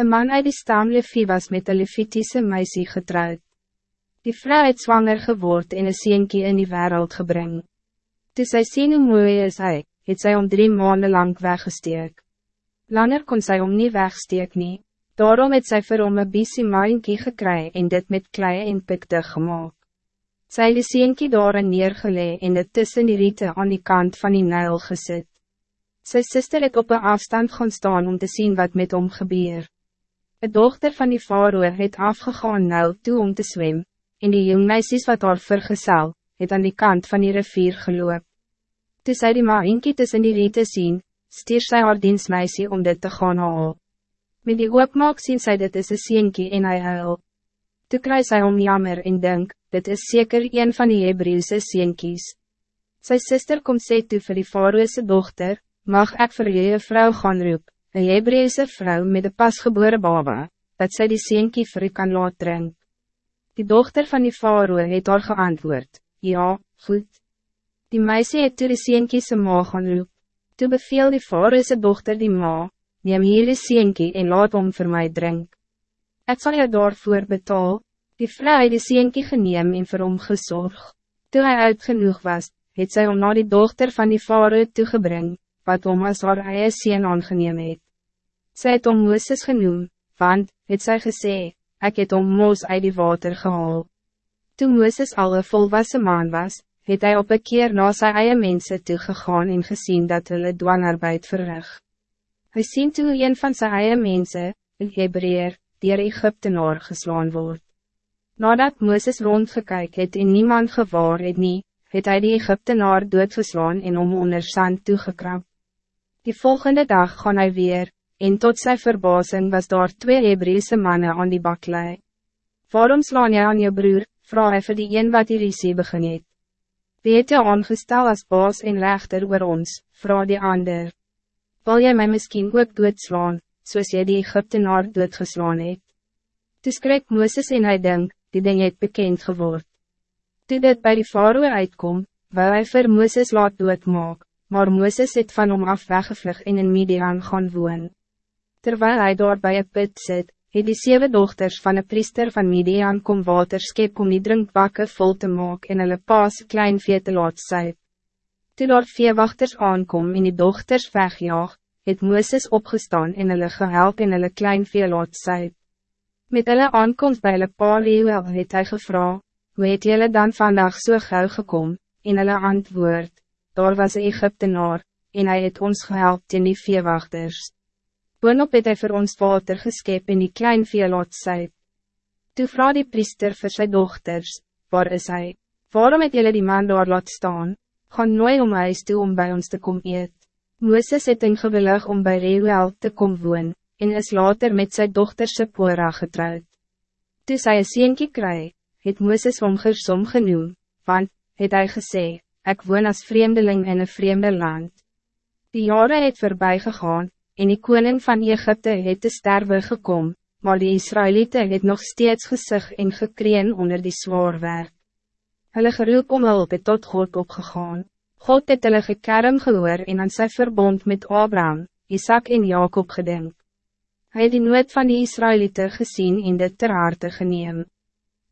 Een man uit die stam Levi was met een Levitiese meisie getrouwd. Die vrouw het zwanger geword en een sienkie in die wereld gebring. Toe sy sien hoe mooi is hy, het sy om drie maanden lang weggesteek. Langer kon sy om niet wegsteek nie, daarom het sy vir hom een biesie maaienkie gekry en dit met klei en pikte gemaakt. Sy het die sienkie daar neergelee en het tussen die riete aan die kant van die Nijl gezet. Sy sister het op een afstand gaan staan om te zien wat met hom gebeur. De dochter van die faroe het afgegaan nou toe om te zwemmen, en die jong meisjes wat haar vergesel, het aan die kant van die rivier geloop. Toe sy die maaienkie tussen die riete sien, stier sy haar dienstmeisie om dit te gaan haal. Met die oopmaak sien sy dit is een sienkie en hy huil. Toe kry sy om jammer en denk, dit is zeker een van die Hebreeuwse sienkies. Sy sister kom sê toe vir die faroese dochter, mag ik voor je vrouw gaan roep, een Hebreeuwse vrouw met een pasgeboren baba, dat zij die sienkie vir u kan laat drink. Die dochter van die faroe het haar geantwoord, ja, goed. Die meisje het toe die sienkie sy ma gaan roep. Toe beveel die faroese dochter die ma, neem hier die sienkie en laat om voor mij drink. Ik zal je daarvoor betaal, die vrou het die sienkie geneem en vir hom gezorg. Toe hy uitgenoeg was, het sy om na die dochter van die faroe toegebring, wat om as haar eie sien aangeneem het. Sy het om Mooses genoem, want, het sy gesê, ek het om Moos uit die water gehaal. Toen Mooses al een volwassen man was, het hij op een keer na sy eie mense toegegaan en gezien dat hulle dwangarbeid verrig. Hy sien toe een van sy eie mense, een Hebreer, dier Egyptenaar geslaan word. Nadat Mooses rondgekyk het en niemand gewaar het nie, het hy die Egyptenaar doodgeslaan en om onder sand toegekrap. Die volgende dag gaan hij weer, en tot zijn verbazing was daar twee Hebreeuwse mannen aan die baklei. Waarom slaan jy aan je broer, vraag hy vir die een wat die risie begin het. Wie het jou aangestel as baas en rechter oor ons, vraag die ander. Wil jy my miskien ook doodslaan, soos jy die Egyptenaar doodgeslaan het? Toe skryk Mooses en hy denk, die ding het bekend geword. Toe dit bij die faroe uitkom, wil hy vir Mooses laat doodmaak, maar Mooses het van hom af weggevlug en in Midian gaan woon. Terwijl hij daar bij een put zit, het die zeven dochters van een priester van Midian kom water skep om die drinkbakke vol te maak en hulle paas klein vee te laat syp. Toe daar veewachters aankom en die dochters wegjaag, het Mooses opgestaan en hulle gehelp en hulle klein vee laat syp. Met hulle aankomst bij hulle pa Lewel het hy gevra, hoe het julle dan vandaag so gauw gekom, en hulle antwoord, daar was een Egyptenaar, en hij het ons gehelp in die veewachters. Boonop het hy vir ons water geskep in die klein vee laat syp. Toe vraag die priester vir sy dochters, waar is hij? Waarom het jullie die man daar laat staan? Gaan nooit om huis toe om bij ons te kom eet. Mooses het ingewillig om bij Reuel te kom woon, en is later met zijn dochter Sephora getrouwd. Toe sy een sienkie kry, het Mooses om gersom genoem, want, het hy gesê, ik woon als vreemdeling in een vreemde land. Die jaren het voorbij gegaan, en die koning van Egypte het te sterven gekom, maar die Israëlieten het nog steeds gezig en gekreen onder die zwaar werk. Hulle geroep om hulp het tot God opgegaan. God het hulle gekerm gehoor en aan sy verbond met Abraham, Isaac en Jacob gedenk. Hij het die nood van die Israëlieten gezien in dit ter harte geneem.